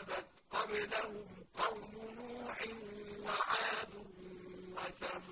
كذبت قَبْلَهُمْ قَوْمُ نُوحٍ وَعَادٌ وَثَمُودُ